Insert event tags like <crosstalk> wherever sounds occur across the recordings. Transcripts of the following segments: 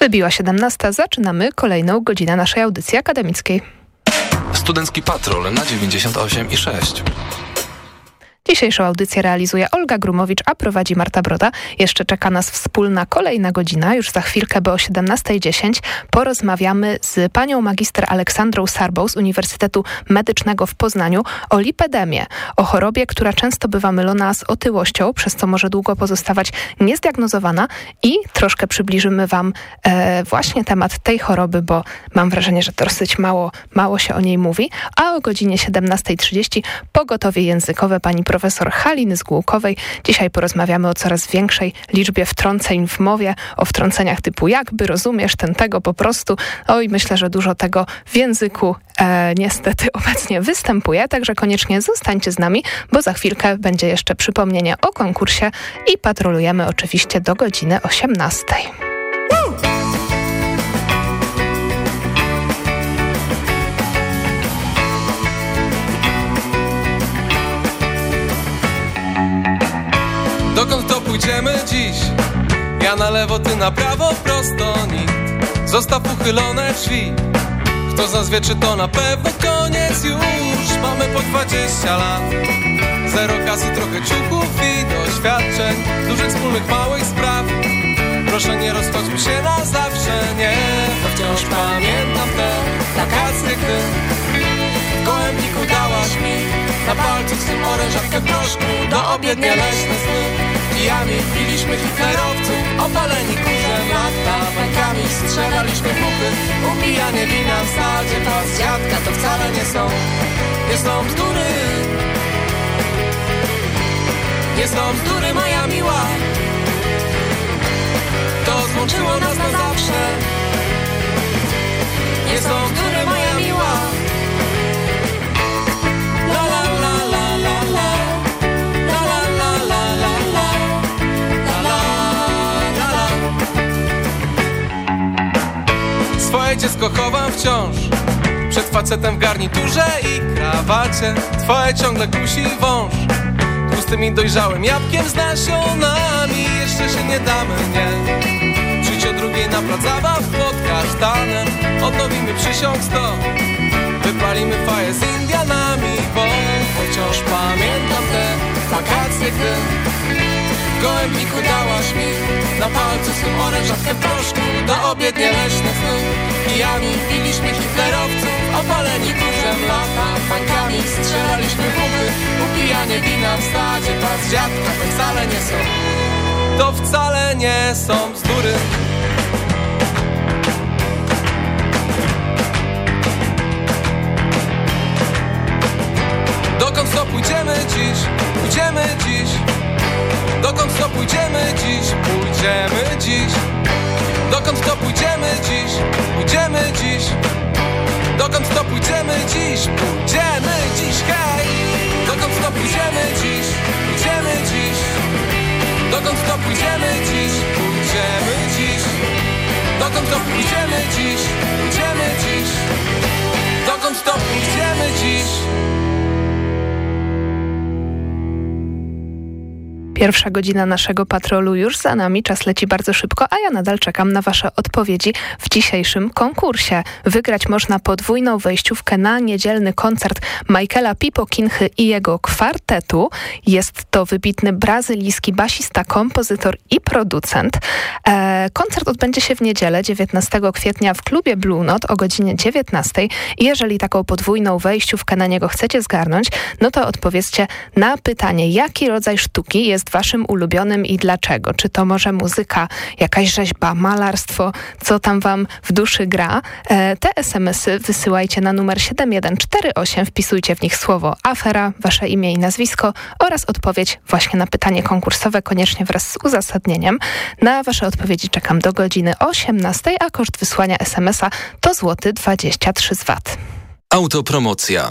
Wybiła 17. Zaczynamy kolejną godzinę naszej audycji akademickiej. Studencki Patrol na 98 i 6. Dzisiejszą audycję realizuje Olga Grumowicz, a prowadzi Marta Broda. Jeszcze czeka nas wspólna kolejna godzina. Już za chwilkę, bo o 17.10 porozmawiamy z panią magister Aleksandrą Sarbą z Uniwersytetu Medycznego w Poznaniu o lipedemię, o chorobie, która często bywa mylona z otyłością, przez co może długo pozostawać niezdiagnozowana i troszkę przybliżymy wam e, właśnie temat tej choroby, bo mam wrażenie, że dosyć mało, mało się o niej mówi. A o godzinie 17.30 pogotowie językowe pani profesor Haliny Zgółkowej. Dzisiaj porozmawiamy o coraz większej liczbie wtrąceń w mowie, o wtrąceniach typu jakby, rozumiesz, ten tego po prostu. Oj, myślę, że dużo tego w języku e, niestety obecnie występuje, także koniecznie zostańcie z nami, bo za chwilkę będzie jeszcze przypomnienie o konkursie i patrolujemy oczywiście do godziny 18. pójdziemy dziś? Ja na lewo, ty na prawo, prosto nikt Zostaw uchylone drzwi. Kto z to na pewno koniec już. Mamy po 20 lat. Zero kasy, trochę ciuchów i doświadczeń. Dużych wspólnych, małych spraw. Proszę nie rozchodźmy się na zawsze, nie. To wciąż pamiętam te wakacje, gdy W gołębniku dałaś mi Na palcu z tym orężatkę proszku. Do obiednie leśne sny Kijami piliśmy hitlerowców Opaleni kurzem lata Bańkami strzelaliśmy w muchy Upijanie wina w sadzie To z dziadka to wcale nie są. Nie są bzdury Nie są bzdury moja miła. To złączyło nas na zawsze. Nie są bzdury moja Swoje dziecko chowam wciąż. Przed facetem w garniturze i krawacie. Twoje ciągle kusi wąż. Tłustym dojrzałym jabłkiem z nasionami. Jeszcze się nie damy, nie. Przyjdź o drugiej na plac zabaw pod kasztanem Odnowimy przysiąg sto. Wypalimy faję z Indianami Bo wciąż pamiętam te wakacje, gdy gołębniku dałaś mi. Na palcu swym orężatkę proszku Do obiednie leśne sny Kijami piliśmy hitlerowców Opaleni kurzem lata. Pańkami strzelaliśmy buchy Upijanie wina w stadzie. Pas dziadka to wcale nie są. To wcale nie są bzdury. Dokąd to pójdziemy dziś? Pójdziemy dziś Dokąd to pójdziemy dziś? Pójdziemy dziś Dokąd to pójdziemy dziś? Pójdziemy dziś Dokąd to pójdziemy dziś? Pójdziemy dziś, hej! Dokąd to pójdziemy dziś? Pójdziemy dziś Dokąd to pójdziemy dziś? Pójdziemy dziś Dokąd to pójdziemy dziś? Pójdziemy dziś Dokąd to pójdziemy dziś? Pierwsza godzina naszego patrolu już za nami, czas leci bardzo szybko, a ja nadal czekam na Wasze odpowiedzi w dzisiejszym konkursie. Wygrać można podwójną wejściówkę na niedzielny koncert Michaela Pipokinchy i jego kwartetu. Jest to wybitny brazylijski basista, kompozytor i producent. E, koncert odbędzie się w niedzielę 19 kwietnia w klubie Blue Note o godzinie 19 i jeżeli taką podwójną wejściówkę na niego chcecie zgarnąć, no to odpowiedzcie na pytanie, jaki rodzaj sztuki jest waszym ulubionym i dlaczego? Czy to może muzyka, jakaś rzeźba, malarstwo, co tam wam w duszy gra? E, te SMS-y wysyłajcie na numer 7148, wpisujcie w nich słowo afera, wasze imię i nazwisko oraz odpowiedź właśnie na pytanie konkursowe, koniecznie wraz z uzasadnieniem. Na wasze odpowiedzi czekam do godziny 18, a koszt wysłania SMS-a to złoty 23 zwat. Autopromocja.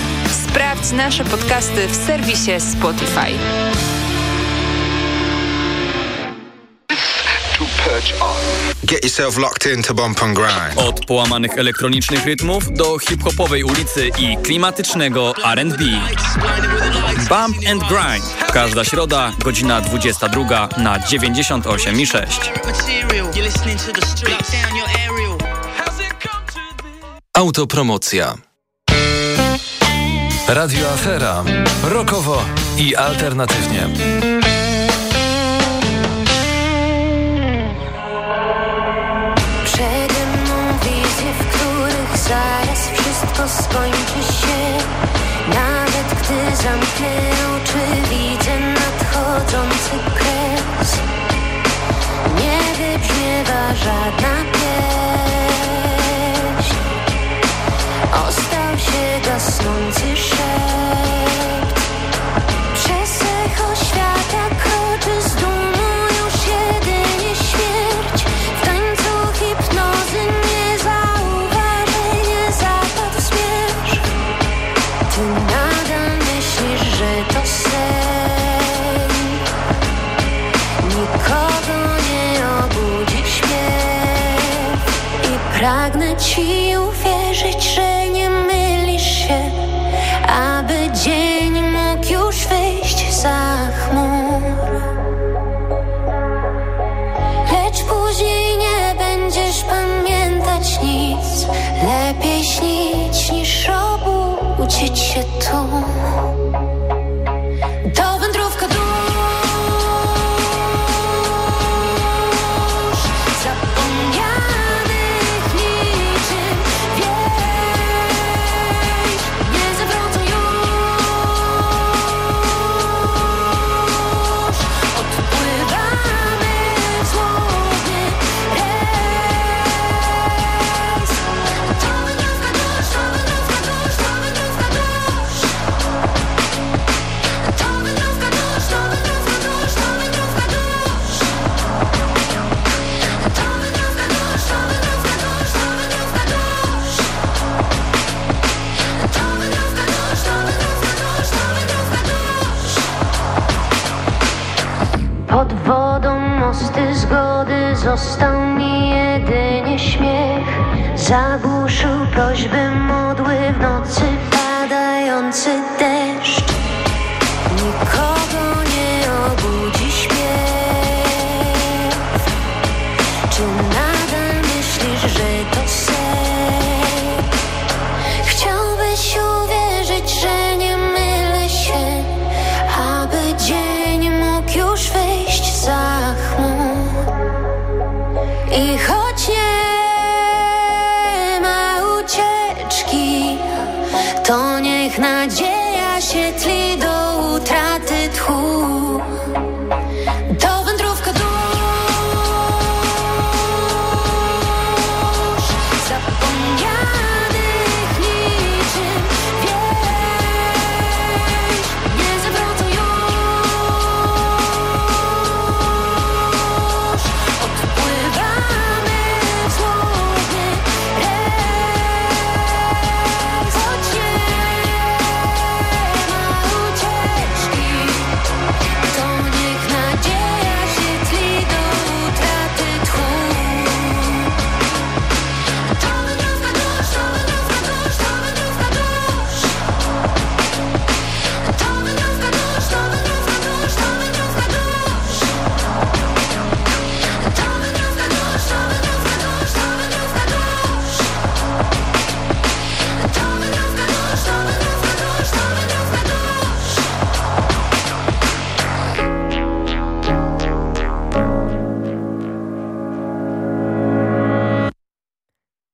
Sprawdź nasze podcasty w serwisie Spotify. Get yourself locked into bump and grind. Od połamanych elektronicznych rytmów do hip-hopowej ulicy i klimatycznego R&B. Bump and Grind. Każda środa, godzina 22 na 98 i 6. Autopromocja. Radio Afera. Rokowo i alternatywnie. Przede mną wizje, w których zaraz wszystko skończy się Nawet gdy zamknę oczy, widzę nadchodzący kres Nie wybrzmiewa żadna Zagłuszył prośby modły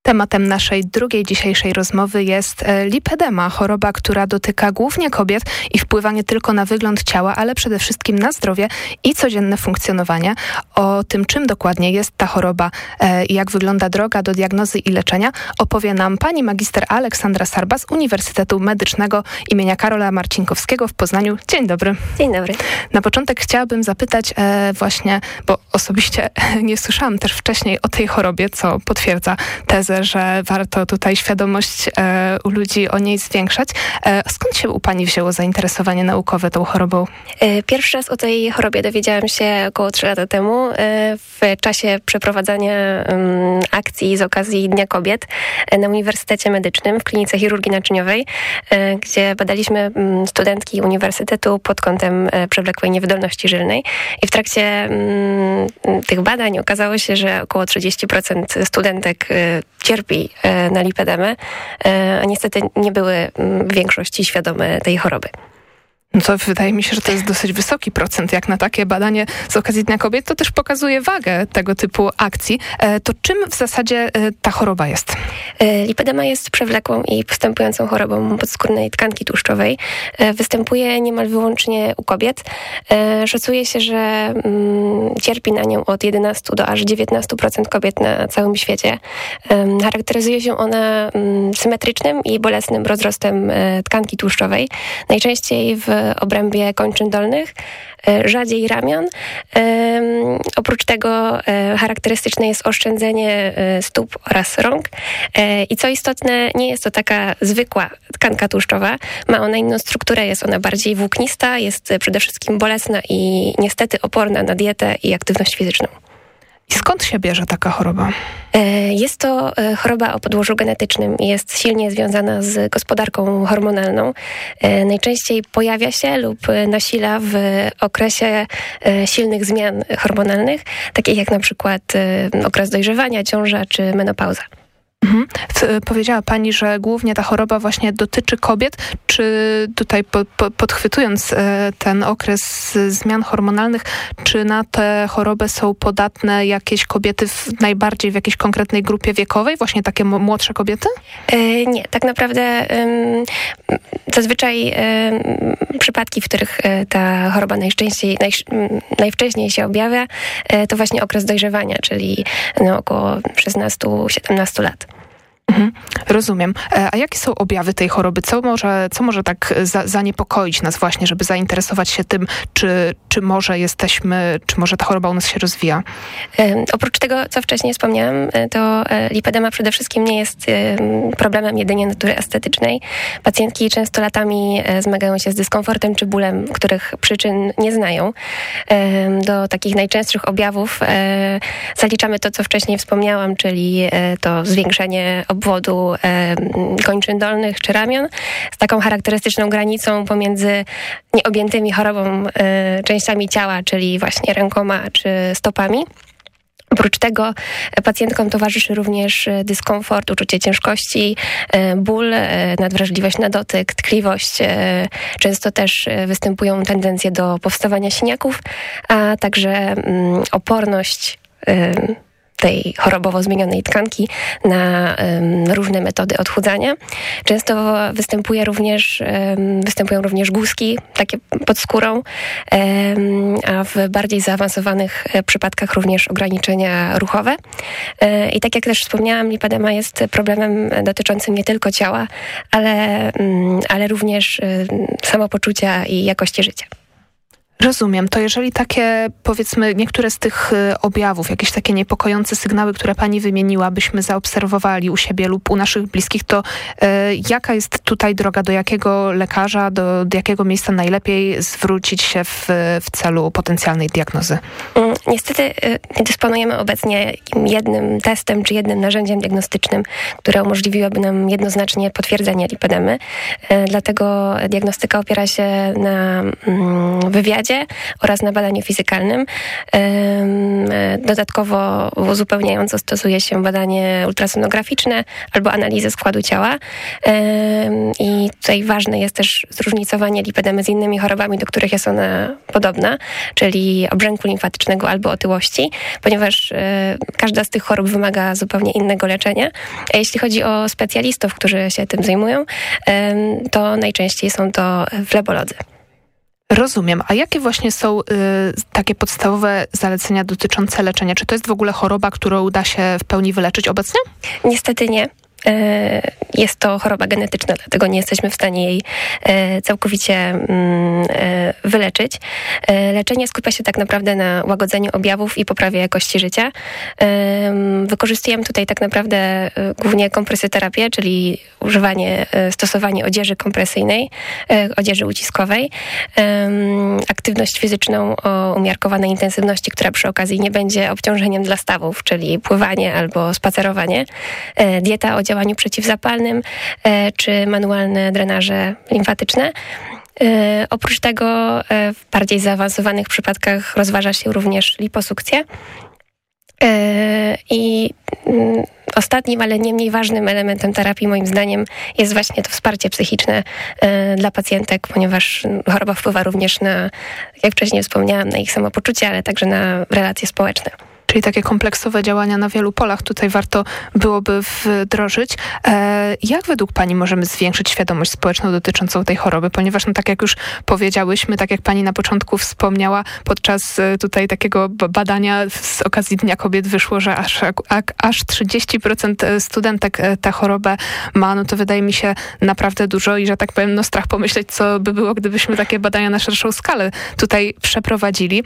Tematem naszej drugiej dzisiejszej rozmowy jest e, lipedema, choroba, która dotyka głównie kobiet i wpływa nie tylko na wygląd ciała, ale przede wszystkim na zdrowie i codzienne funkcjonowanie. O tym, czym dokładnie jest ta choroba e, i jak wygląda droga do diagnozy i leczenia, opowie nam pani magister Aleksandra Sarba z Uniwersytetu Medycznego imienia Karola Marcinkowskiego w Poznaniu. Dzień dobry. Dzień dobry. Na początek chciałabym zapytać e, właśnie, bo osobiście <laughs> nie słyszałam też wcześniej o tej chorobie, co potwierdza tezę myślę, że warto tutaj świadomość e, u ludzi o niej zwiększać. E, skąd się u Pani wzięło zainteresowanie naukowe tą chorobą? E, Pierwszy raz o tej chorobie dowiedziałam się około 3 lata temu e, w czasie przeprowadzania akcji z okazji Dnia Kobiet e, na Uniwersytecie Medycznym w Klinice Chirurgii Naczyniowej, gdzie badaliśmy studentki uniwersytetu pod kątem przewlekłej niewydolności żylnej. I w trakcie tych badań okazało się, że około 30% studentek cierpi e, na lipedemę, e, a niestety nie były mm, w większości świadome tej choroby. No to wydaje mi się, że to jest dosyć wysoki procent, jak na takie badanie z okazji Dnia Kobiet. To też pokazuje wagę tego typu akcji. E, To czym w zasadzie e, ta choroba jest? E, Lipedema jest przewlekłą i postępującą chorobą podskórnej tkanki tłuszczowej. Występuje niemal wyłącznie u kobiet. Szacuje się, że mm, cierpi na nią od 11 do aż 19% kobiet na całym świecie. Charakteryzuje się ona mm, symetrycznym i bolesnym rozrostem tkanki tłuszczowej. Najczęściej w obrębie kończyn dolnych, e, rzadziej ramion. Oprócz tego e, charakterystyczne jest oszczędzenie e, stóp oraz rąk. I co istotne, nie jest to taka zwykła tkanka tłuszczowa. Ma ona inną strukturę, jest ona bardziej włóknista, jest przede wszystkim bolesna i niestety oporna na dietę i aktywność fizyczną. I skąd się bierze taka choroba? E, Jest to e, choroba o podłożu genetycznym i jest silnie związana z gospodarką hormonalną. E, Najczęściej pojawia się lub nasila w okresie silnych zmian hormonalnych, takich jak na przykład okres dojrzewania, ciąża czy menopauza. Mhm. W- Powiedziała Pani, że głównie ta choroba właśnie dotyczy kobiet. Czy tutaj po, po, podchwytując e, ten okres e, zmian hormonalnych, czy na tę chorobę są podatne jakieś kobiety w, najbardziej w jakiejś konkretnej grupie wiekowej, właśnie takie młodsze kobiety? E, Nie, tak naprawdę zazwyczaj przypadki, w których e, ta choroba najczęściej, naj, najwcześniej się objawia, e, to właśnie okres dojrzewania, czyli no, około 16-17 lat. Mhm. Rozumiem. E, A jakie są objawy tej choroby? Co może, co może tak za, zaniepokoić nas właśnie, żeby zainteresować się tym, czy, czy może jesteśmy, czy może ta choroba u nas się rozwija? E, Oprócz tego, co wcześniej wspomniałam, e, to e, lipedema przede wszystkim nie jest e, problemem jedynie natury estetycznej. Pacjentki często latami e, zmagają się z dyskomfortem czy bólem, których przyczyn nie znają. E, Do takich najczęstszych objawów e, zaliczamy to, co wcześniej wspomniałam, czyli e, to zwiększenie obwodu kończyn dolnych czy ramion z taką charakterystyczną granicą pomiędzy nieobjętymi chorobą częściami ciała, czyli właśnie rękoma czy stopami. Oprócz tego e, pacjentkom towarzyszy również e, dyskomfort, uczucie ciężkości, e, ból, nadwrażliwość na dotyk, tkliwość. Często też występują tendencje do powstawania siniaków, a także mm, oporność tej chorobowo zmienionej tkanki na różne metody odchudzania. Często występuje również, występują również guzki, takie pod skórą, a w bardziej zaawansowanych e, przypadkach również ograniczenia ruchowe. E, I tak jak też wspomniałam, lipedema jest problemem dotyczącym nie tylko ciała, ale, mm, ale również samopoczucia i jakości życia. Rozumiem. To jeżeli takie, powiedzmy, niektóre z tych y, objawów, jakieś takie niepokojące sygnały, które pani wymieniła, byśmy zaobserwowali u siebie lub u naszych bliskich, to y, jaka jest tutaj droga, do jakiego lekarza, do, do jakiego miejsca najlepiej zwrócić się w, w celu potencjalnej diagnozy? Mm, Niestety y, nie dysponujemy obecnie jednym testem czy jednym narzędziem diagnostycznym, które umożliwiłoby nam jednoznacznie potwierdzenie lipedemy. Y, Dlatego diagnostyka opiera się na mm, oraz na badaniu fizykalnym. Ym, Dodatkowo uzupełniająco stosuje się badanie ultrasonograficzne albo analizę składu ciała. I tutaj ważne jest też zróżnicowanie lipedemy z innymi chorobami, do których jest ona podobna, czyli obrzęku limfatycznego albo otyłości, ponieważ y, każda z tych chorób wymaga zupełnie innego leczenia. A jeśli chodzi o specjalistów, którzy się tym zajmują, to najczęściej są to flebolodzy. Rozumiem. A jakie właśnie są y, takie podstawowe zalecenia dotyczące leczenia? Czy to jest w ogóle choroba, którą da się w pełni wyleczyć obecnie? Niestety nie. E, jest to choroba genetyczna, dlatego nie jesteśmy w stanie jej e, całkowicie mm, e, wyleczyć. Leczenie skupia się tak naprawdę na łagodzeniu objawów i poprawie jakości życia. Em, Wykorzystujemy tutaj tak naprawdę głównie kompresyterapię, czyli używanie, stosowanie odzieży kompresyjnej, odzieży uciskowej, aktywność fizyczną o umiarkowanej intensywności, która przy okazji nie będzie obciążeniem dla stawów, czyli pływanie albo spacerowanie, dieta o działaniu przeciwzapalnym e, czy manualne drenaże limfatyczne. E, Oprócz tego e, w bardziej zaawansowanych przypadkach rozważa się również liposukcję. I mm, ostatnim, ale nie mniej ważnym elementem terapii moim zdaniem jest właśnie to wsparcie psychiczne dla pacjentek, ponieważ choroba wpływa również na, jak wcześniej wspomniałam, na ich samopoczucie, ale także na relacje społeczne. Czyli takie kompleksowe działania na wielu polach tutaj warto byłoby wdrożyć. E, jak według Pani możemy zwiększyć świadomość społeczną dotyczącą tej choroby? Ponieważ, no, tak jak już powiedziałyśmy, tak jak Pani na początku wspomniała, podczas e, tutaj takiego badania z okazji Dnia Kobiet wyszło, że aż, aż 30% studentek e, tę chorobę ma. No to wydaje mi się naprawdę dużo i, że tak powiem, no strach pomyśleć, co by było, gdybyśmy takie badania na szerszą skalę tutaj przeprowadzili.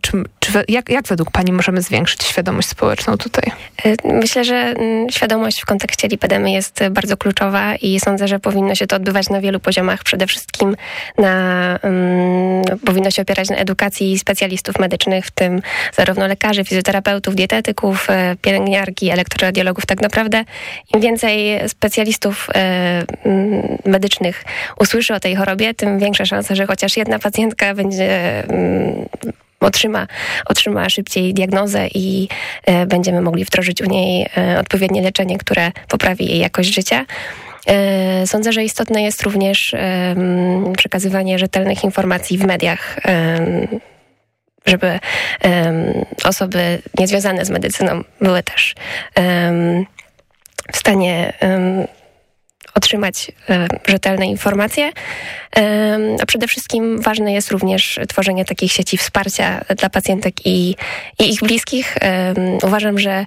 Czy, czy, jak, jak według Pani możemy zwiększyć świadomość społeczną tutaj? E, Myślę, że mm, świadomość w kontekście lipedemy jest bardzo kluczowa i sądzę, że powinno się to odbywać na wielu poziomach. Przede wszystkim na, um, powinno się opierać na edukacji specjalistów medycznych, w tym zarówno lekarzy, fizjoterapeutów, dietetyków, e, pielęgniarki, elektroradiologów. Tak naprawdę im więcej specjalistów e, mm, medycznych usłyszy o tej chorobie, tym większa szansa, że chociaż jedna pacjentka będzie otrzyma, otrzyma szybciej diagnozę i e, będziemy mogli wdrożyć u niej e, odpowiednie leczenie, które poprawi jej jakość życia. E, Sądzę, że istotne jest również przekazywanie rzetelnych informacji w mediach, żeby osoby niezwiązane z medycyną były też w stanie otrzymać e, rzetelne informacje. A przede wszystkim ważne jest również tworzenie takich sieci wsparcia dla pacjentek i, i ich bliskich. Uważam, że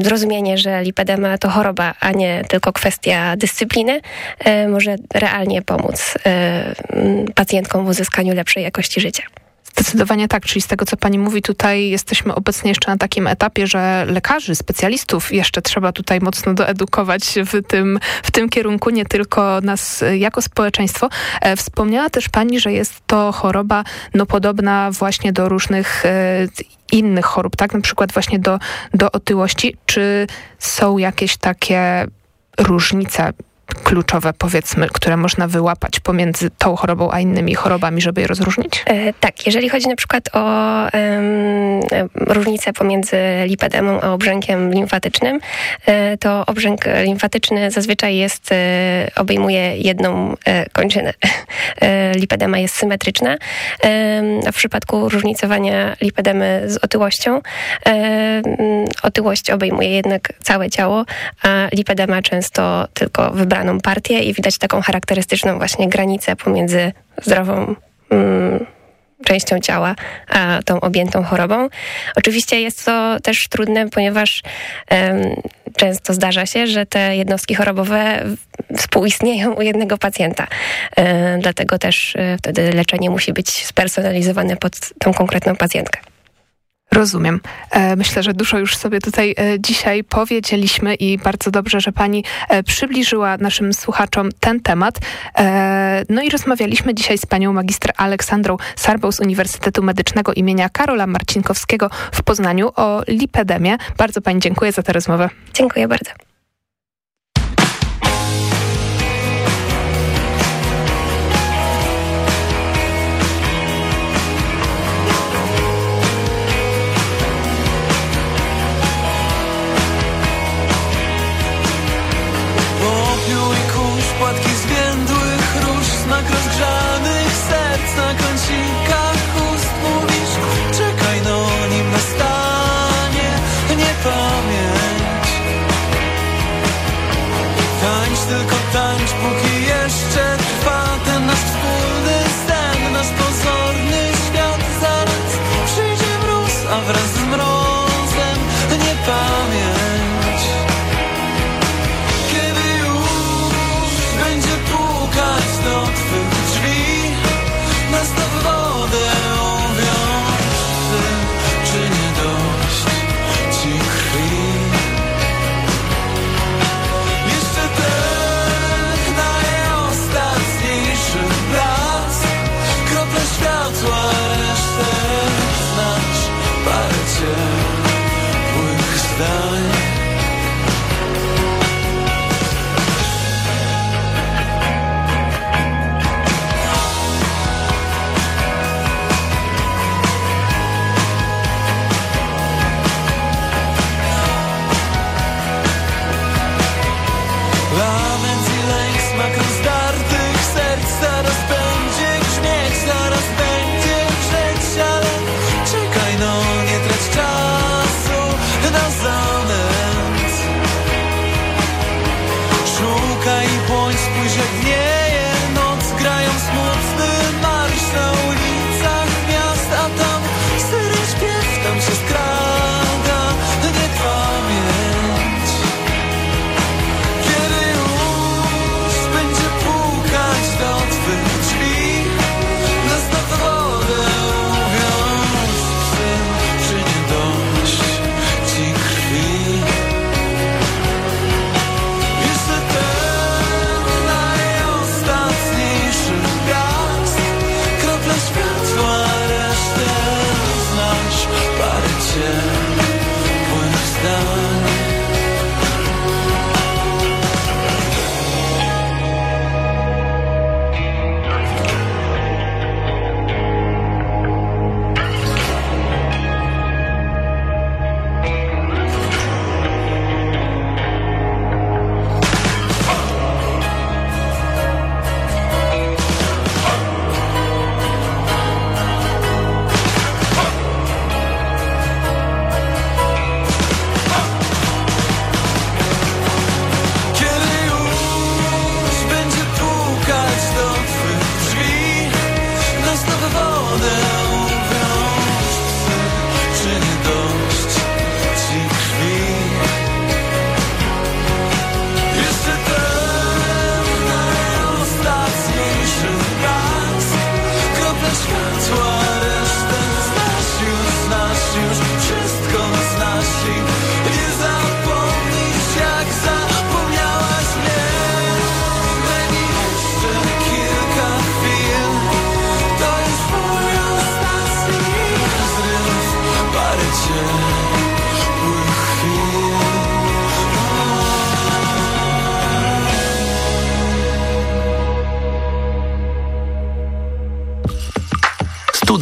zrozumienie, że lipedema to choroba, a nie tylko kwestia dyscypliny, e, może realnie pomóc e, pacjentkom w uzyskaniu lepszej jakości życia. Zdecydowanie tak, czyli z tego, co pani mówi, tutaj jesteśmy obecnie jeszcze na takim etapie, że lekarzy, specjalistów jeszcze trzeba tutaj mocno doedukować w tym, w tym kierunku, nie tylko nas jako społeczeństwo. E, Wspomniała też pani, że jest to choroba no, podobna właśnie do różnych e, innych chorób, tak? Na przykład właśnie do, do otyłości. Czy są jakieś takie różnice kluczowe, powiedzmy, które można wyłapać pomiędzy tą chorobą a innymi chorobami, żeby je rozróżnić? E, tak, jeżeli chodzi na przykład o e, różnicę pomiędzy lipedemą a obrzękiem limfatycznym, e, to obrzęk limfatyczny zazwyczaj jest, e, obejmuje jedną e, kończynę. <laughs> E, lipedema jest symetryczna, a w przypadku różnicowania lipedemy z otyłością, otyłość obejmuje jednak całe ciało, a lipedema często tylko wybraną partię i widać taką charakterystyczną właśnie granicę pomiędzy zdrową mm, częścią ciała, a tą objętą chorobą. Oczywiście jest to też trudne, ponieważ em, często zdarza się, że te jednostki chorobowe współistnieją u jednego pacjenta. E, dlatego też e, wtedy leczenie musi być spersonalizowane pod tą konkretną pacjentkę. Rozumiem. E, Myślę, że dużo już sobie tutaj e, dzisiaj powiedzieliśmy i bardzo dobrze, że pani e, przybliżyła naszym słuchaczom ten temat. No i rozmawialiśmy dzisiaj z panią magister Aleksandrą Sarbą z Uniwersytetu Medycznego imienia Karola Marcinkowskiego w Poznaniu o lipedemię. Bardzo pani dziękuję za tę rozmowę. Dziękuję bardzo.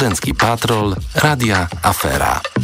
Studencki Patrol, Radia Afera.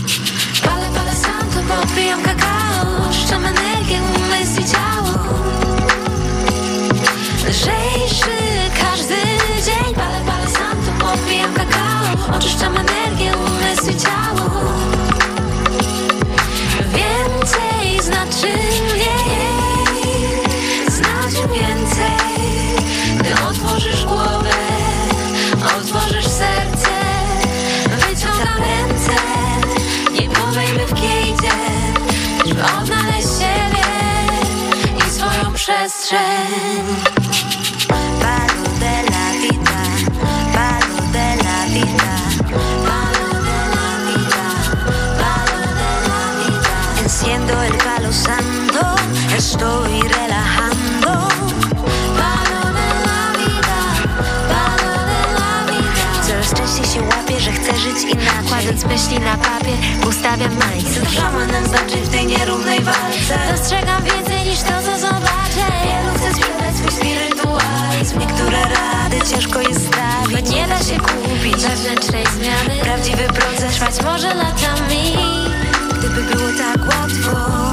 Kładąc myśli na papier, ustawiam mindset Szamanem znaczy w tej nierównej walce. Dostrzegam więcej niż to, co zobaczę. Wielu chce sprzedać swój spirytualizm Niektóre rady ciężko jest stawić. Nie da się kupić wewnętrznej zmiany. Prawdziwy proces trwać może latami Gdyby było tak łatwo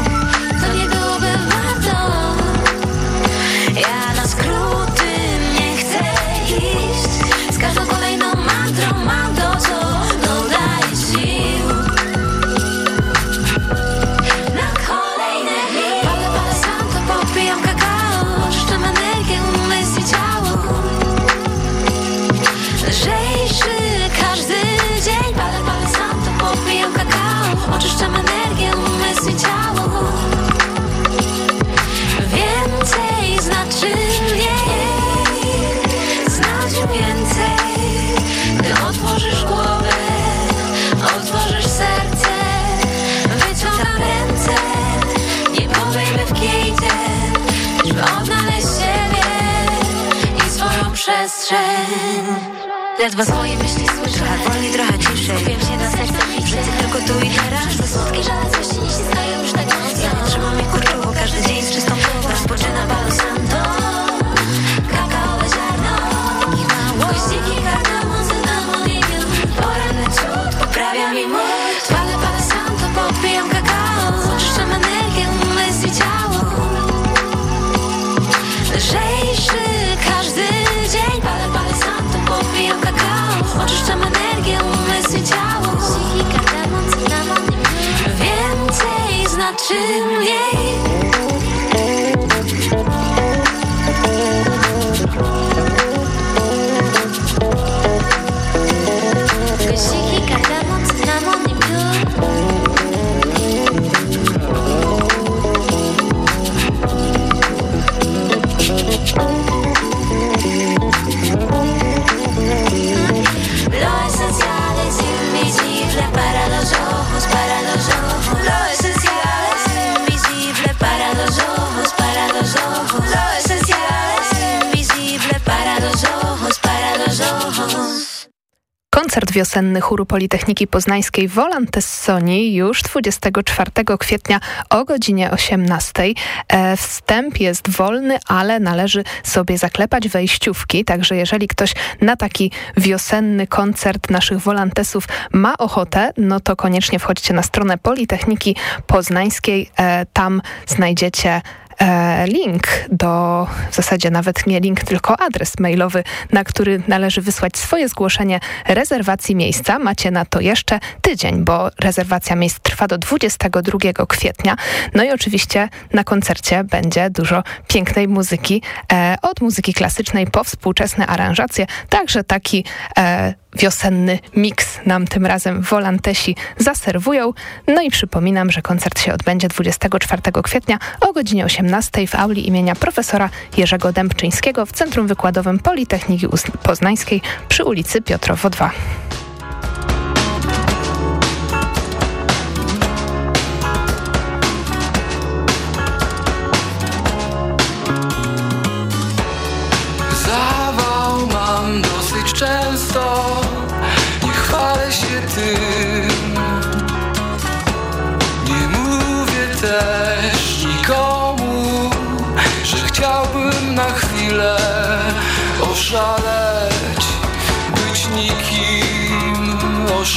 Koncert wiosenny chóru Politechniki Poznańskiej Wolantessoni już 24 kwietnia o godzinie 18. E, Wstęp jest wolny, ale należy sobie zaklepać wejściówki, także jeżeli ktoś na taki wiosenny koncert naszych wolantesów ma ochotę, no to koniecznie wchodźcie na stronę Politechniki Poznańskiej. E, Tam znajdziecie link do, w zasadzie nawet nie link, tylko adres mailowy, na który należy wysłać swoje zgłoszenie rezerwacji miejsca. Macie na to jeszcze tydzień, bo rezerwacja miejsc trwa do 22 kwietnia. No i oczywiście na koncercie będzie dużo pięknej muzyki, e, od muzyki klasycznej po współczesne aranżacje, także taki e, wiosenny miks nam tym razem wolantesi zaserwują. No i przypominam, że koncert się odbędzie 24 kwietnia o godzinie 18 w auli imienia profesora Jerzego Dębczyńskiego w Centrum Wykładowym Politechniki Poznańskiej przy ulicy Piotrowo 2.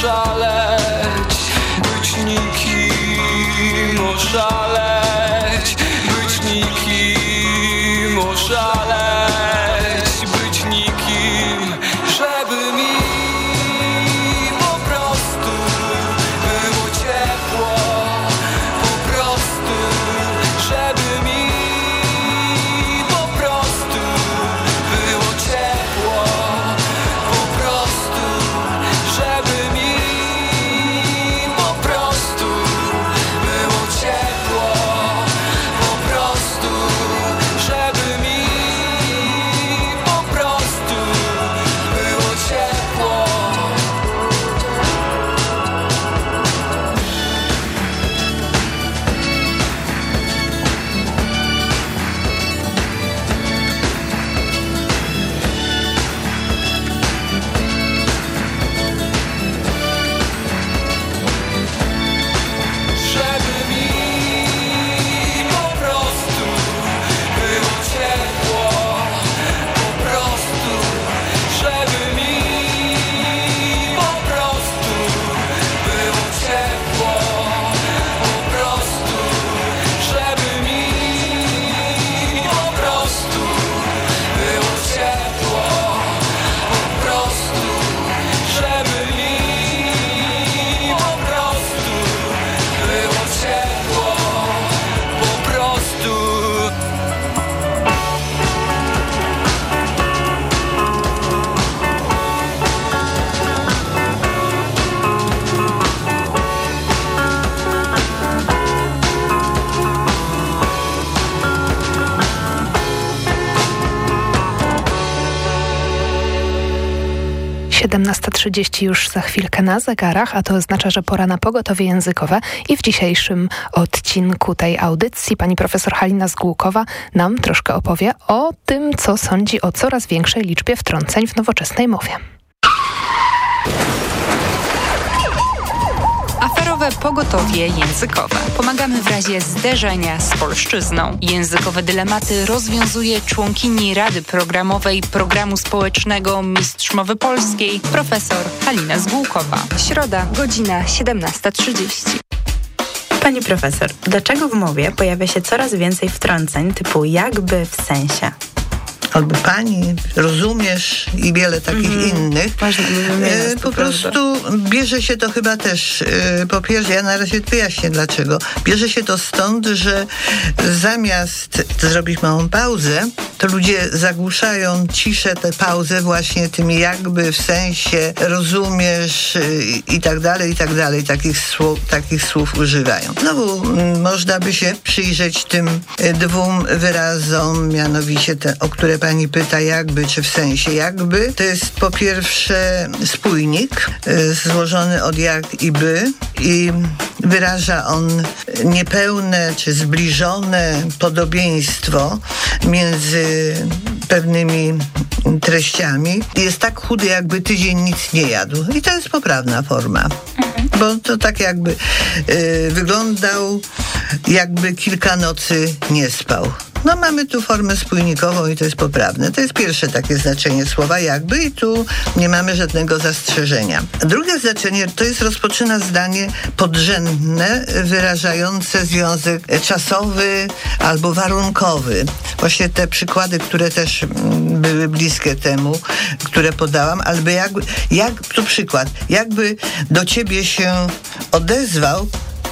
oszaleć Być nikim oszaleć 7.30 już za chwilkę na zegarach, a to oznacza, że pora na pogotowie językowe i w dzisiejszym odcinku tej audycji pani profesor Halina Zgłukowa nam troszkę opowie o tym, co sądzi o coraz większej liczbie wtrąceń w nowoczesnej mowie. Aferowe pogotowie językowe. Pomagamy w razie zderzenia z polszczyzną. Językowe dylematy rozwiązuje członkini Rady Programowej Programu Społecznego Mistrz Mowy Polskiej, profesor Halina Zgółkowa. Środa, godzina 17.30. Pani profesor, dlaczego w mowie pojawia się coraz więcej wtrąceń typu jakby w sensie? Albo pani, rozumiesz i wiele takich Mhm. innych. Ważne, E, po prostu bierze się to chyba też, e, po pierwsze, ja na razie wyjaśnię dlaczego. Bierze się to stąd, że zamiast zrobić małą pauzę, to ludzie zagłuszają ciszę tę pauzę właśnie tym jakby w sensie rozumiesz y, i tak dalej, i tak dalej. Takich słów, takich słów używają. Znowu mm, można by się przyjrzeć tym y, dwóm wyrazom, mianowicie te, o które pani pyta jakby, czy w sensie jakby. To jest po pierwsze spójnik y, złożony od jak i by i wyraża on niepełne czy zbliżone podobieństwo między pewnymi treściami. Jest tak chudy, jakby tydzień nic nie jadł. I to jest poprawna forma. Bo to tak jakby y, wyglądał, jakby kilka nocy nie spał. No mamy tu formę spójnikową i to jest poprawne. To jest pierwsze takie znaczenie słowa jakby i tu nie mamy żadnego zastrzeżenia. Drugie znaczenie to jest rozpoczyna zdanie podrzędne, wyrażające związek czasowy albo warunkowy. Właśnie te przykłady, które też mm, były bliskie temu, które podałam, albo jakby, jak, tu przykład, jakby do ciebie się odezwał,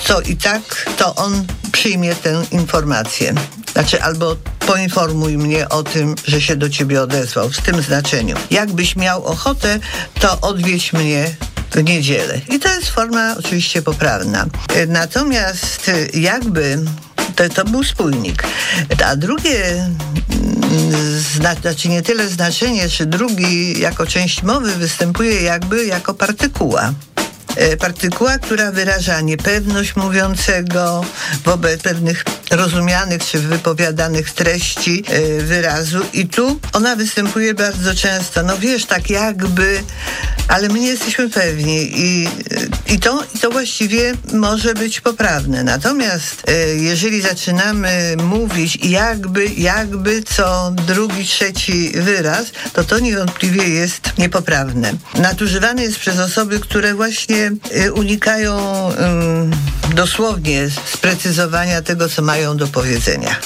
to i tak to on przyjmie tę informację. Znaczy, albo poinformuj mnie o tym, że się do ciebie odezwał, w tym znaczeniu. Jakbyś miał ochotę, to odwiedź mnie w niedzielę. I to jest forma oczywiście poprawna. Natomiast e, jakby to, to był spójnik. A drugie, mm, zna, znaczy nie tyle znaczenie, czy drugi jako część mowy występuje jakby jako partykuła. E, Partykuła, która wyraża niepewność mówiącego wobec pewnych rozumianych czy wypowiadanych treści y, wyrazu i tu ona występuje bardzo często. No wiesz, tak jakby, ale my nie jesteśmy pewni i, i, to, i to właściwie może być poprawne. Natomiast jeżeli zaczynamy mówić jakby, jakby co drugi, trzeci wyraz, to to niewątpliwie jest niepoprawne. Nadużywane jest przez osoby, które właśnie y, unikają dosłownie sprecyzowania tego, co mają do powiedzenia.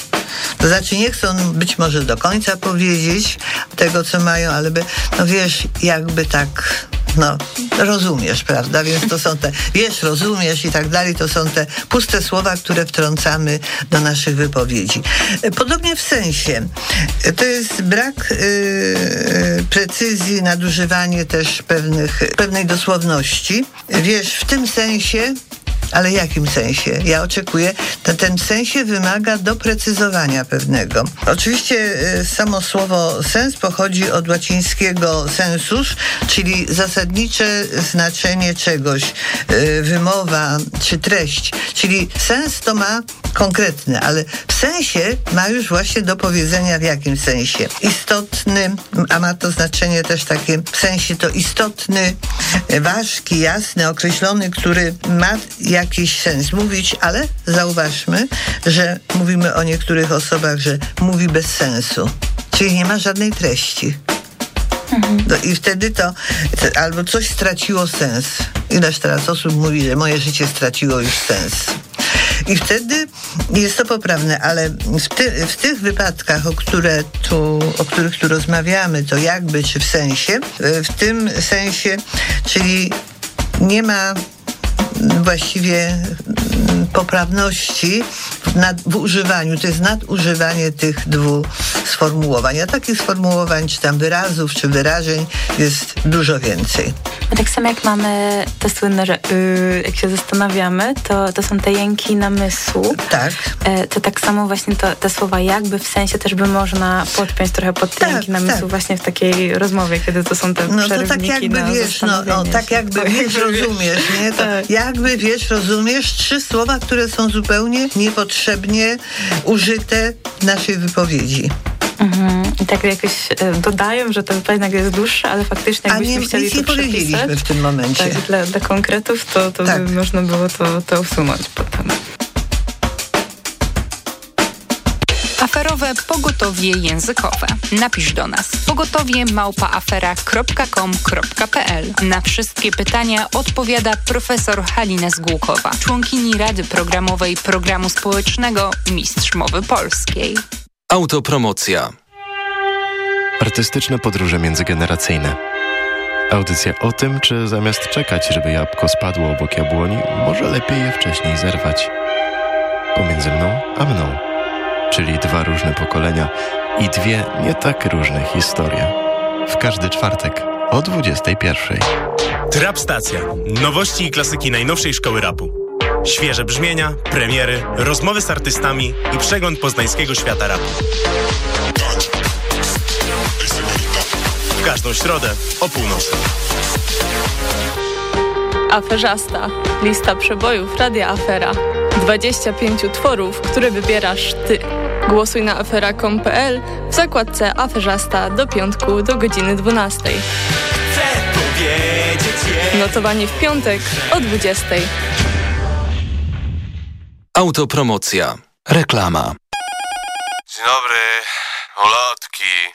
To znaczy nie chcą być może do końca powiedzieć tego, co mają, ale by, no wiesz, jakby tak no, rozumiesz, prawda? Więc to są te, wiesz, rozumiesz i tak dalej, to są te puste słowa, które wtrącamy do naszych wypowiedzi. Podobnie w sensie. To jest brak yy, precyzji, nadużywanie też pewnych, pewnej dosłowności. Wiesz, w tym sensie ale jakim sensie? Ja oczekuję, ten, ten sensie wymaga doprecyzowania pewnego. Oczywiście y, samo słowo sens pochodzi od łacińskiego sensus, czyli zasadnicze znaczenie czegoś, y, wymowa czy treść. Czyli sens to ma konkretny, ale w sensie ma już właśnie do powiedzenia w jakim sensie. Istotny, a ma to znaczenie też takie w sensie to istotny, ważki, jasny, określony, który ma jakiś sens mówić, ale zauważmy, że mówimy o niektórych osobach, że mówi bez sensu, czyli nie ma żadnej treści. Mhm. No I wtedy to, to, albo coś straciło sens. Ileż teraz osób mówi, że moje życie straciło już sens. I wtedy jest to poprawne, ale w, ty, w, tych wypadkach, o, które tu, o których tu rozmawiamy, to jakby czy w sensie, w tym sensie, czyli nie ma właściwie mm, poprawności w, nad, w, używaniu. To jest nadużywanie tych dwóch sformułowań. A takich sformułowań, czy tam wyrazów, czy wyrażeń jest dużo więcej. A tak samo jak mamy te słynne, że yy, jak się zastanawiamy, to, to są te jęki namysłu. Tak. E, to tak samo właśnie to, te słowa jakby w sensie też by można podpiąć trochę pod te tak, jęki namysłu tak. właśnie w takiej rozmowie, kiedy to są te No to tak jakby wiesz, no, no tak jakby wiesz, <laughs> rozumiesz, nie? To tak. Jakby wiesz, rozumiesz trzy słowa, które są zupełnie niepotrzebnie użyte w naszej wypowiedzi. Mhm. I tak jakoś e, dodają, że ten jednak jest dłuższy, ale faktycznie jakbyśmy nie, chcieli to powiedzieliśmy w tym momencie. Tak, dla, dla konkretów to, to tak. by można było to, to usunąć potem. Aferowe pogotowie językowe. Napisz do nas pogotowie małpaafera.com.pl. Na wszystkie pytania odpowiada profesor Halina Zgłukowa, członkini Rady Programowej Programu Społecznego Mistrz Mowy Polskiej. Autopromocja. Artystyczne podróże międzygeneracyjne. Audycja o tym, czy zamiast czekać, żeby jabłko spadło obok jabłoni, może lepiej je wcześniej zerwać. Pomiędzy mną a mną. Czyli dwa różne pokolenia i dwie nie tak różne historie. W każdy czwartek o 21. Trap Stacja. Nowości i klasyki najnowszej szkoły rapu. Świeże brzmienia, premiery, rozmowy z artystami i przegląd poznańskiego świata rapu. W każdą środę o północy. Aferzasta. Lista przebojów Radia Afera. 25 tworów, które wybierasz Ty. Głosuj na afera.com.pl w zakładce Aferzasta do piątku do godziny 12. Chcę powiedzieć Notowanie w piątek o 20. Autopromocja. Reklama. Dzień dobry. Ulotki.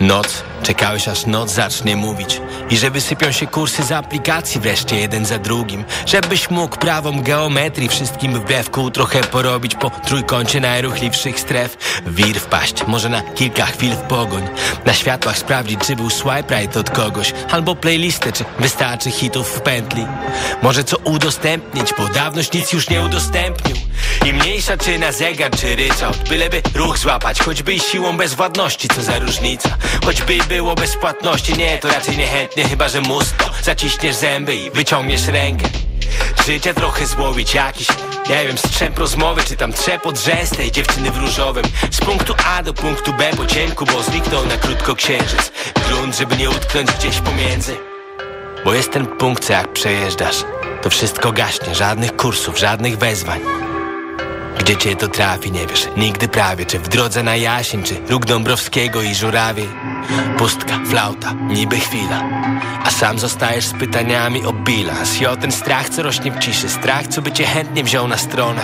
Noc? Czekałeś aż noc zacznie mówić. I że wysypią się kursy z aplikacji wreszcie jeden za drugim. Żebyś mógł prawą geometrii wszystkim wbrew kół trochę porobić Po trójkącie najruchliwszych stref. Wir wpaść, może na kilka chwil w pogoń. Na światłach sprawdzić czy był swipe right od kogoś. Albo playlistę, czy wystarczy hitów w pętli. Może co udostępnić, bo dawność nic już nie udostępnił I mniejsza czy na zegar, czy ryczałt Byleby ruch złapać, choćby siłą bezwładności Co za różnica, choćby było bez płatności Nie, to raczej niechętnie, chyba że musto Zaciśniesz zęby i wyciągniesz rękę. Życie trochę złowić jakiś nie wiem, strzęp rozmowy, czy tam trzepot rzęs tej dziewczyny w różowym. Z punktu A do punktu B po cienku, bo zniknął na krótko księżyc. Grunt, żeby nie utknąć gdzieś pomiędzy. Bo jest ten punkt, co jak przejeżdżasz To wszystko gaśnie, żadnych kursów, żadnych wezwań gdzie cię to trafi, nie wiesz. Nigdy prawie Czy w drodze na Jasień, czy róg Dąbrowskiego i Żurawie. Pustka, flauta, niby chwila. A sam zostajesz z pytaniami o bilans. I o ten strach, co rośnie w ciszy. Strach, co by cię chętnie wziął na stronę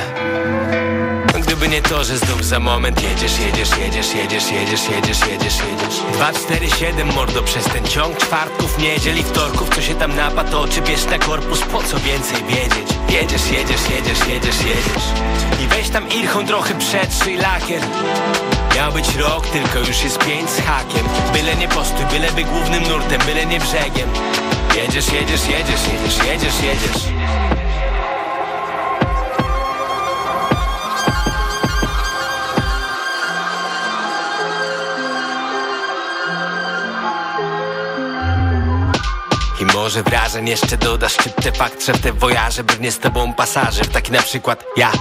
Gdyby nie to, że znów za moment jedziesz, jedziesz, jedziesz, jedziesz, jedziesz, jedziesz, jedziesz, jedziesz 2, 4, 7, mordo przez ten ciąg czwartków, niedziel i wtorków Co się tam napatoczy, bierz na korpus, po co więcej wiedzieć Jedziesz, jedziesz, jedziesz, jedziesz, jedziesz I weź tam irchą trochę przetrzyj lakier Miał być rok, tylko już jest pięć z hakiem Byle nie postój, byle by głównym nurtem, byle nie brzegiem Jedziesz, jedziesz, jedziesz, jedziesz, jedziesz, jedziesz I może wrażeń jeszcze dodasz szczyptę fakt, w te wojaże brnie z tobą pasażer Taki na przykład ja.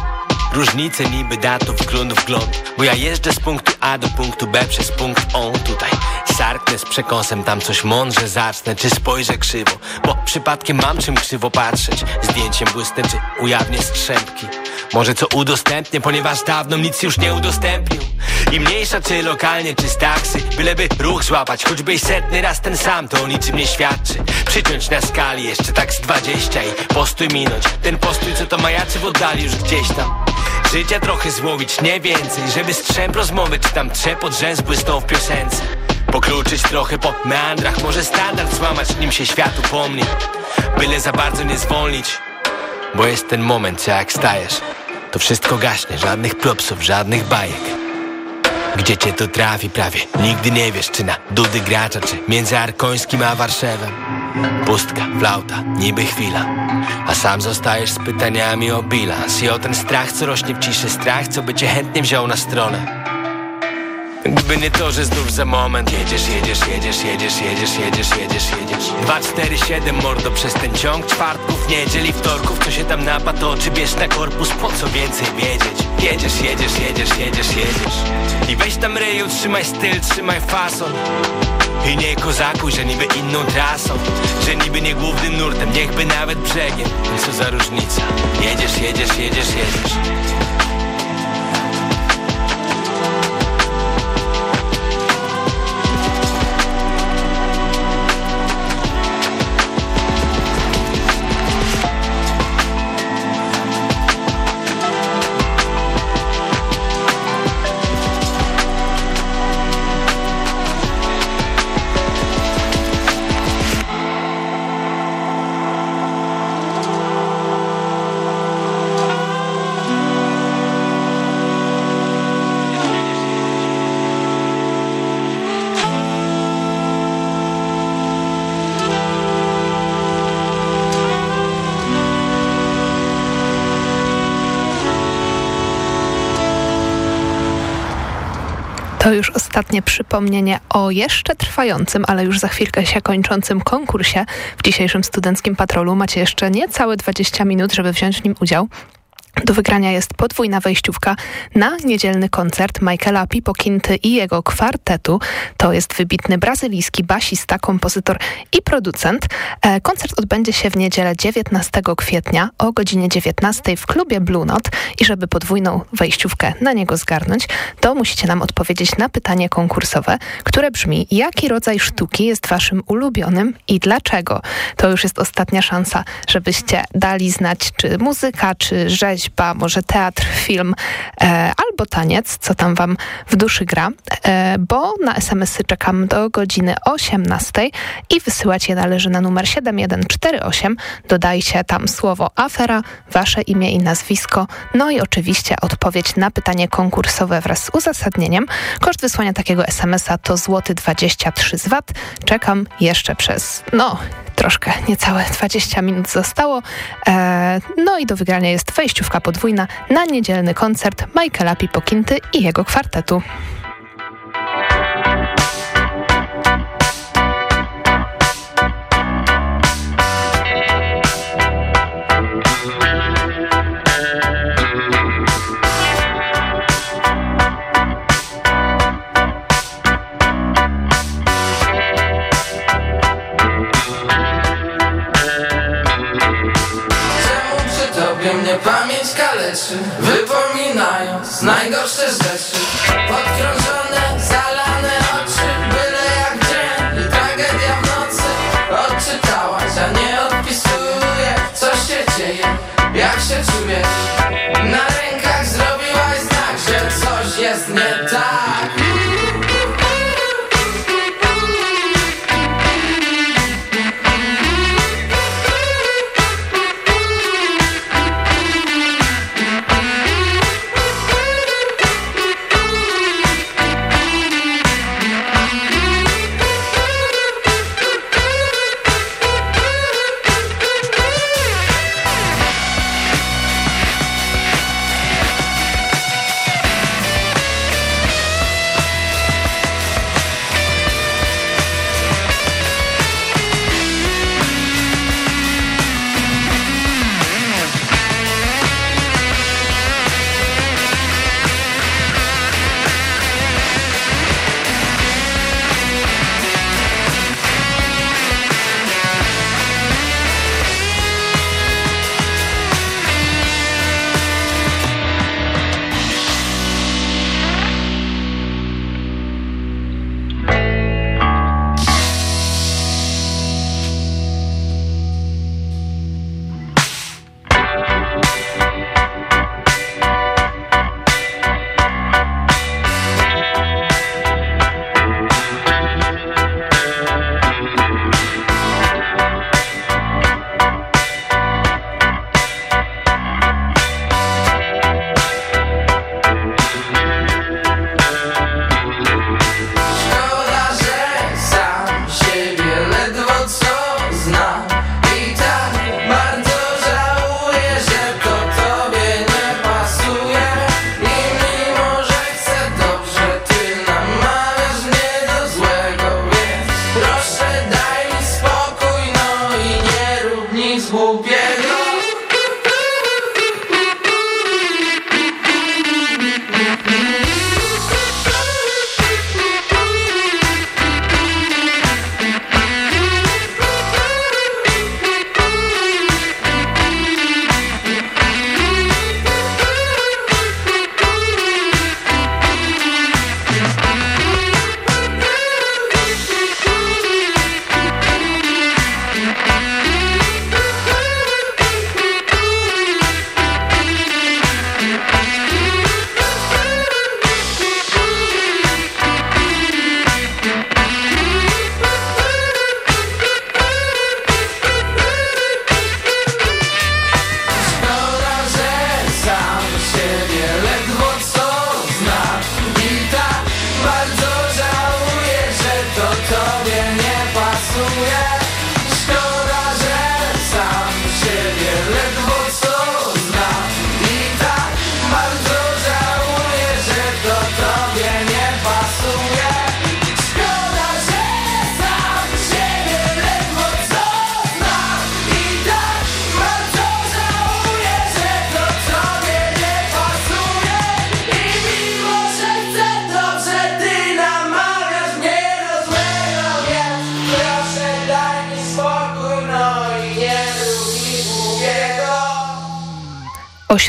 Różnice niby datów, grunt wgląd Bo ja jeżdżę z punktu A do punktu B przez punkt on tutaj. Sarknę z przekąsem, tam coś mądrze zacznę Czy spojrzę krzywo, bo przypadkiem mam czym krzywo patrzeć. Zdjęciem błysnę, czy ujawnię strzępki Może co udostępnię, ponieważ dawno nic już nie udostępnił. I mniejsza czy lokalnie, czy z taksy Byleby ruch złapać, choćby i setny raz ten sam To o niczym nie świadczy. Przyciąć na skali jeszcze tak z dwadzieścia I postój minąć, ten postój co to majaczy w oddali już gdzieś tam. Życia trochę złowić, nie więcej Żeby strzęp rozmowy, czy tam trzepot rzęs błysnął w piosence. Pokluczyć trochę po meandrach Może standard złamać, nim się światu pomni. Byle za bardzo nie zwolnić Bo jest ten moment, jak stajesz To wszystko gaśnie, żadnych propsów, żadnych bajek. Gdzie cię to trafi prawie? Nigdy nie wiesz, czy na dudy gracza Czy między Arkońskim a Warszawą Pustka, flauta, niby chwila. A sam zostajesz z pytaniami o bilans I o ten strach, co rośnie w ciszy. Strach, co by cię chętnie wziął na stronę Gdyby nie to, że znów za moment Jedziesz, jedziesz, jedziesz, jedziesz, jedziesz, jedziesz, jedziesz, jedziesz. 2, 4, 7, mordo przez ten ciąg czwartków, niedziel i wtorków. Co się tam napatoczy, bierz na korpus, po co więcej wiedzieć? Jedziesz, jedziesz, jedziesz, jedziesz, jedziesz. I weź tam ryju, trzymaj styl, trzymaj fason. I nie kozakuj, że niby inną trasą. Że niby nie głównym nurtem, niechby nawet brzegiem. Co za różnica. Jedziesz, jedziesz, jedziesz, jedziesz To już ostatnie przypomnienie o jeszcze trwającym, ale już za chwilkę się kończącym konkursie. W dzisiejszym studenckim patrolu macie jeszcze niecałe 20 minut, żeby wziąć w nim udział. Do wygrania jest podwójna wejściówka na niedzielny koncert Michaela Pipokinty i jego kwartetu. To jest wybitny brazylijski basista, kompozytor i producent. E, koncert odbędzie się w niedzielę 19 kwietnia o godzinie 19 w klubie Blue Note i żeby podwójną wejściówkę na niego zgarnąć, to musicie nam odpowiedzieć na pytanie konkursowe, które brzmi, jaki rodzaj sztuki jest waszym ulubionym i dlaczego? To już jest ostatnia szansa, żebyście dali znać, czy muzyka, czy rzeźba, może teatr, film e, albo taniec, co tam wam w duszy gra, e, bo na SMS-y czekam do godziny 18 i wysyłać je należy na numer 7148. Dodajcie tam słowo afera, wasze imię i nazwisko, no i oczywiście odpowiedź na pytanie konkursowe wraz z uzasadnieniem. Koszt wysłania takiego SMS-a to złoty 23 z. Czekam jeszcze przez, no, troszkę, niecałe 20 minut zostało. E, no i do wygrania jest wejściówka podwójna na niedzielny koncert Michaela Pipokinty i jego kwartetu. Jak się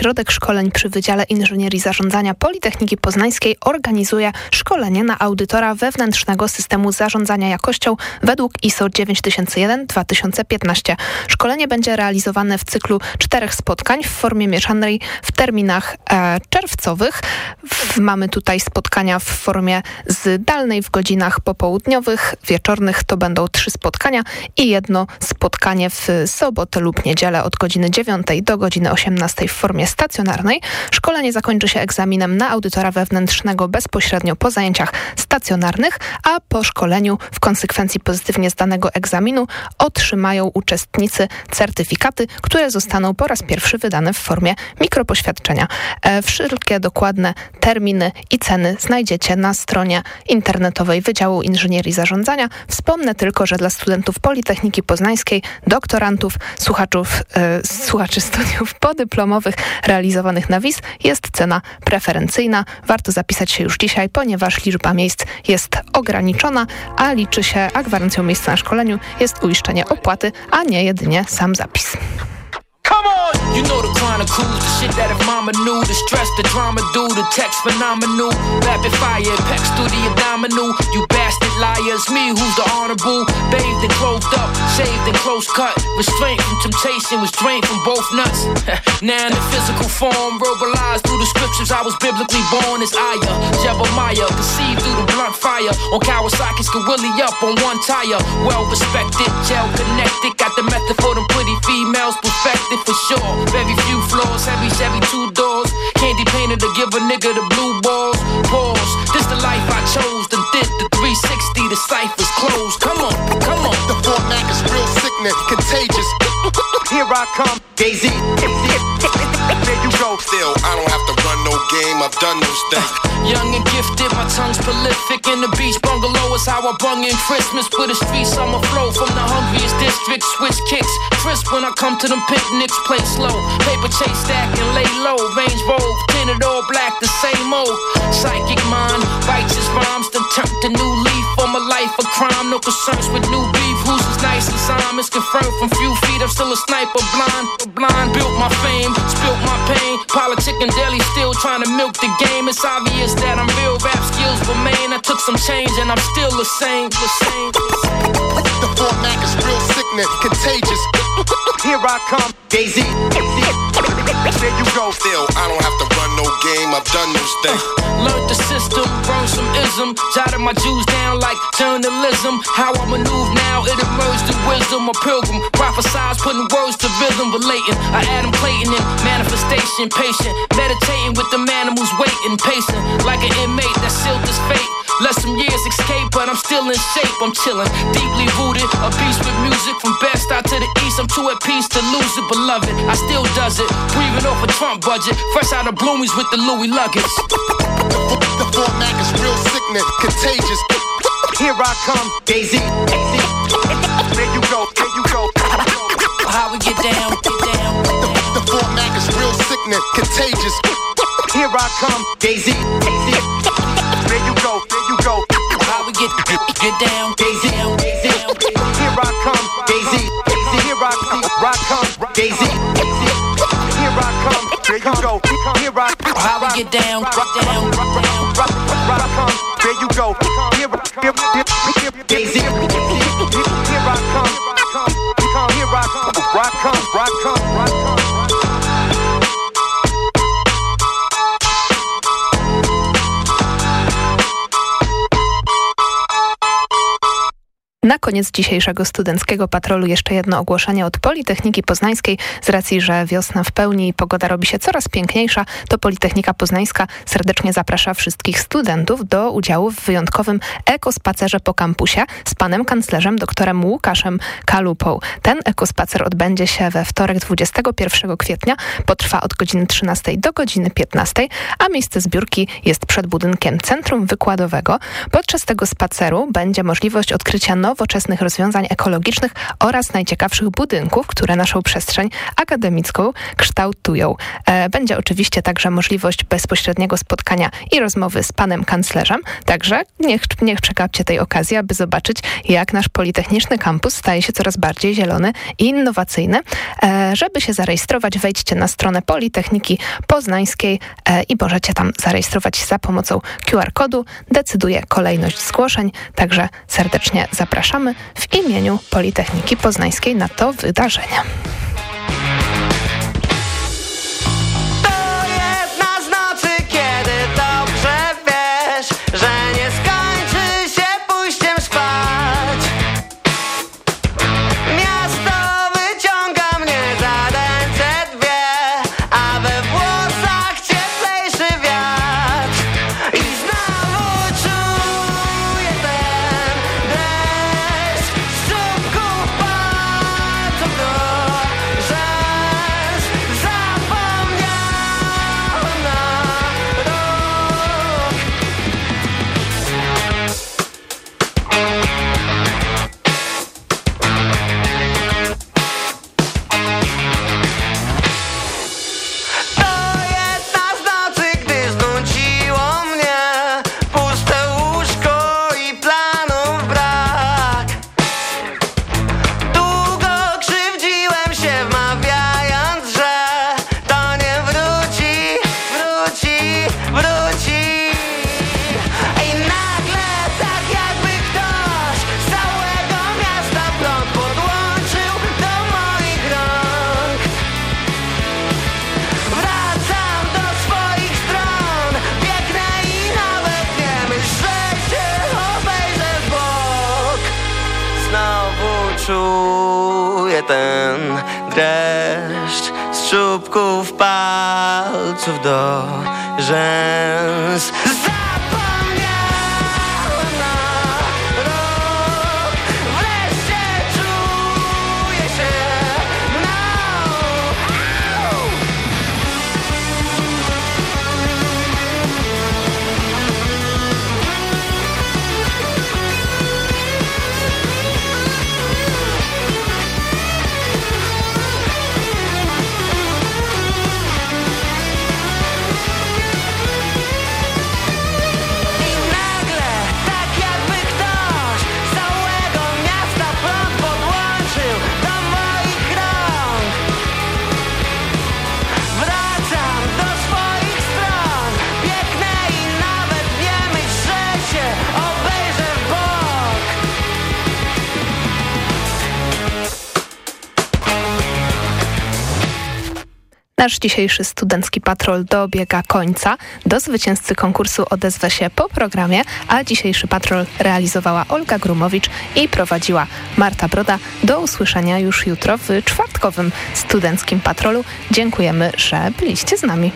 Ośrodek Szkoleń przy Wydziale Inżynierii Zarządzania Politechniki Poznańskiej organizuje szkolenie na audytora wewnętrznego systemu zarządzania jakością według ISO 9001-2015. Szkolenie będzie realizowane w cyklu czterech spotkań w formie mieszanej w terminach e, czerwcowych. W, mamy tutaj spotkania w formie zdalnej w godzinach popołudniowych, wieczornych to będą trzy spotkania i jedno spotkanie w sobotę lub niedzielę od godziny 9 do godziny 18 w formie stacjonarnej. Szkolenie zakończy się egzaminem na audytora wewnętrznego bezpośrednio po zajęciach stacjonarnych, a po szkoleniu w konsekwencji pozytywnie zdanego egzaminu otrzymają uczestnicy certyfikaty, które zostaną po raz pierwszy wydane w formie mikropoświadczenia. E, wszelkie dokładne terminy i ceny znajdziecie na stronie internetowej Wydziału Inżynierii Zarządzania. Wspomnę tylko, że dla studentów Politechniki Poznańskiej, doktorantów, słuchaczów, e, słuchaczy studiów podyplomowych realizowanych na WIS jest cena preferencyjna. Warto zapisać się już dzisiaj, ponieważ liczba miejsc jest ograniczona, a liczy się, a gwarancją miejsca na szkoleniu jest uiszczenie opłaty, a nie jedynie sam zapis. Come on! You know the chronicles, the shit that if mama knew, the stress, the drama do, the text phenomenal. Rapid fire, pecs through the abdominal. You bastard liars, me who's the honorable. Bathed and clothed up, shaved and close cut. Restraint from temptation was drained from both nuts. <laughs> now in the physical form, verbalized through the scriptures, I was biblically born as Aya. Jeremiah, conceived through the blunt fire. On Kawasaki's Gorilla up on one tire. Well respected, gel connected. Got the method for them pretty females perfected for sure. Very few floors, heavy Chevy two doors. Candy painted to give a nigga the blue balls. Pause. This the life I chose. Then did the 360. The ciphers closed. Come on, come on. The format is real sickness, contagious. Here I come, Daisy. <laughs> There you go. Still, I don't have to run no game. I've done those things. Uh, young and gifted, my tongue's prolific. In the beach bungalow is how I bung in Christmas. With a street summer flow from the hungriest district. Switch kicks, crisp when I come to them picnics. Play slow, paper chase stack and lay low. Range roll, tinted all black, the same old. Psychic mind, righteous rhymes, then turned a new leaf on my life. A crime, no concerns with new beef. Who's as nice as I'm? It's confirmed from few feet. I'm still a sniper, blind, blind. Built my fame, spilt my pain. Politic and deli still trying to milk the game. It's obvious that I'm real rap skills remain. I took some change and I'm still the same, the same. The format is real sickness, contagious. Here I come, Daisy. There you go. Still, I don't have to run no game. I've done those things. Uh, learned the system, burned some ism, jotted my Jews down like journalism. How I maneuver now, it emerged through wisdom. A pilgrim, prophesize, putting words to rhythm, relating. I Adam Clayton in manifestation, patient, meditating with the who's waiting, pacing like an inmate that sealed his fate. Let some years escape, but I'm still in shape. I'm chilling, deeply rooted, a beast with music from best out to the east. I'm too at peace to lose it, beloved. I still does it, breathing off a Trump budget, fresh out of Bloomies with the Louis luggage. The format is real sickness, contagious. Here I come, Daisy. There you go, there you go. How we get down, get down. The, the format is real sickness, contagious. Here I come, Daisy. There you go, there you go. How we get get, get down, Daisy. Here I come, Daisy. Here I come, I come, Daisy come. Go. Here I come. How I get down, down, down. There you go. Here, here, come. here. Koniec dzisiejszego studenckiego patrolu jeszcze jedno ogłoszenie od Politechniki Poznańskiej. Z racji, że wiosna w pełni i pogoda robi się coraz piękniejsza, to Politechnika Poznańska serdecznie zaprasza wszystkich studentów do udziału w wyjątkowym ekospacerze po kampusie z panem kanclerzem doktorem Łukaszem Kalupą. Ten ekospacer odbędzie się we wtorek 21 kwietnia, potrwa od godziny 13 do godziny 15, a miejsce zbiórki jest przed budynkiem Centrum Wykładowego. Podczas tego spaceru będzie możliwość odkrycia nowych nowoczesnych rozwiązań ekologicznych oraz najciekawszych budynków, które naszą przestrzeń akademicką kształtują. E, będzie oczywiście także możliwość bezpośredniego spotkania i rozmowy z panem kanclerzem, także niech, niech przekapcie tej okazji, aby zobaczyć, jak nasz Politechniczny Kampus staje się coraz bardziej zielony i innowacyjny. E, żeby się zarejestrować, wejdźcie na stronę Politechniki Poznańskiej e, i możecie tam zarejestrować się za pomocą QR-kodu. Decyduje kolejność zgłoszeń, także serdecznie zapraszamy w imieniu Politechniki Poznańskiej na to wydarzenie. Nasz dzisiejszy studencki patrol dobiega końca. Do zwycięzcy konkursu odezwę się po programie, a dzisiejszy patrol realizowała Olga Grumowicz i prowadziła Marta Broda. Do usłyszenia już jutro w czwartkowym studenckim patrolu. Dziękujemy, że byliście z nami.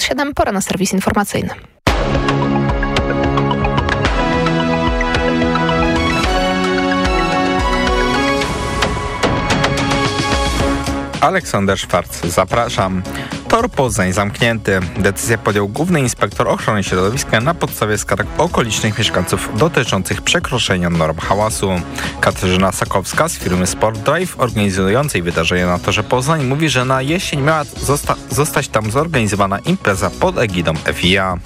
17.57, pora na serwis informacyjny. Aleksander Szwarc, zapraszam. Tor Poznań zamknięty. Decyzję podjął Główny Inspektor Ochrony Środowiska na podstawie skarg okolicznych mieszkańców dotyczących przekroczenia norm hałasu. Katarzyna Sakowska z firmy Sport Drive organizującej wydarzenie na Torze Poznań mówi, że na jesień miała zosta zostać tam zorganizowana impreza pod egidą FIA.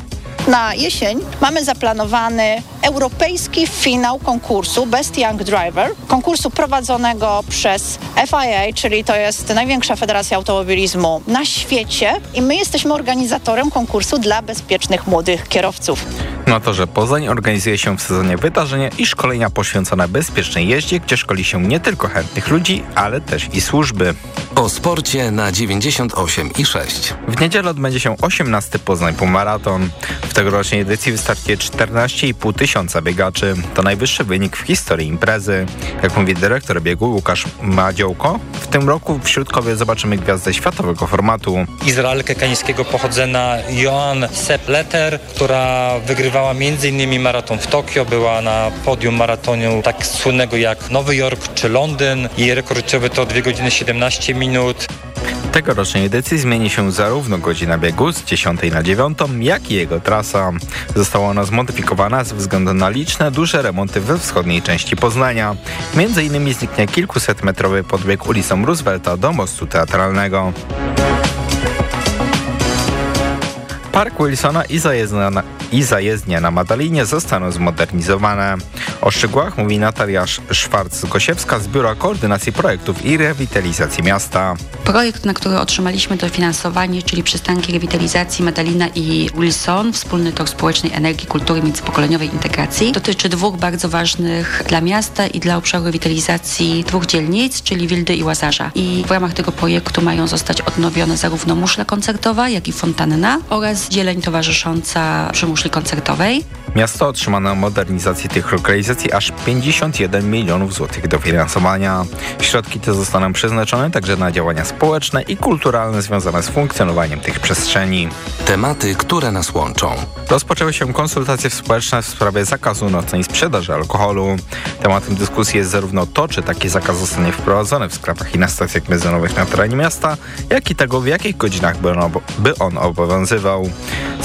Na jesień mamy zaplanowany europejski finał konkursu Best Young Driver, konkursu prowadzonego przez FIA, czyli to jest największa federacja automobilizmu na świecie i my jesteśmy organizatorem konkursu dla bezpiecznych młodych kierowców. Na torze Poznań organizuje się w sezonie wydarzenia i szkolenia poświęcone bezpiecznej jeździe, gdzie szkoli się nie tylko chętnych ludzi, ale też i służby. O sporcie na 98 i 6. W niedzielę odbędzie się 18 Poznań Półmaraton. W tegorocznej edycji wystartuje 14,5 tysiąca biegaczy. To najwyższy wynik w historii imprezy. Jak mówi dyrektor biegu Łukasz Madziołko, w tym roku wśród kobiet zobaczymy gwiazdę światowego formatu. Izraelkę kenińskiego pochodzenia Joan Sepleter, która wygrywała m.in. maraton w Tokio, była na podium maratonu tak słynnego jak Nowy Jork czy Londyn. Jej rekord to 2 godziny 17 minut. Tegorocznej edycji zmieni się zarówno godzina biegu z 10 na 9, jak i jego trasa. Została ona zmodyfikowana ze względu na liczne, duże remonty we wschodniej części Poznania. Między innymi zniknie kilkusetmetrowy podbieg ulicą Roosevelta do mostu teatralnego. Park Wilsona i zajezdnia, na, i zajezdnia na Madalinie zostaną zmodernizowane. O szczegółach mówi Natalia Szwarc-Gosiewska z Biura Koordynacji Projektów i Rewitalizacji Miasta. Projekt, na który otrzymaliśmy dofinansowanie, czyli przystanki rewitalizacji Madalina i Wilson, wspólny tor społecznej energii, kultury międzypokoleniowej integracji, dotyczy dwóch bardzo ważnych dla miasta i dla obszaru rewitalizacji dwóch dzielnic, czyli Wildy i Łazarza. I w ramach tego projektu mają zostać odnowione zarówno muszla koncertowa, jak i fontanna oraz dzieleń towarzysząca przy muszli koncertowej. Miasto otrzyma na modernizację tych lokalizacji aż 51 milionów złotych dofinansowania. Środki te zostaną przeznaczone także na działania społeczne i kulturalne związane z funkcjonowaniem tych przestrzeni. Tematy, które nas łączą. Rozpoczęły się konsultacje społeczne w sprawie zakazu nocnej sprzedaży alkoholu. Tematem dyskusji jest zarówno to, czy taki zakaz zostanie wprowadzony w sklepach i na stacjach benzynowych na terenie miasta, jak i tego, w jakich godzinach by on, by on obowiązywał.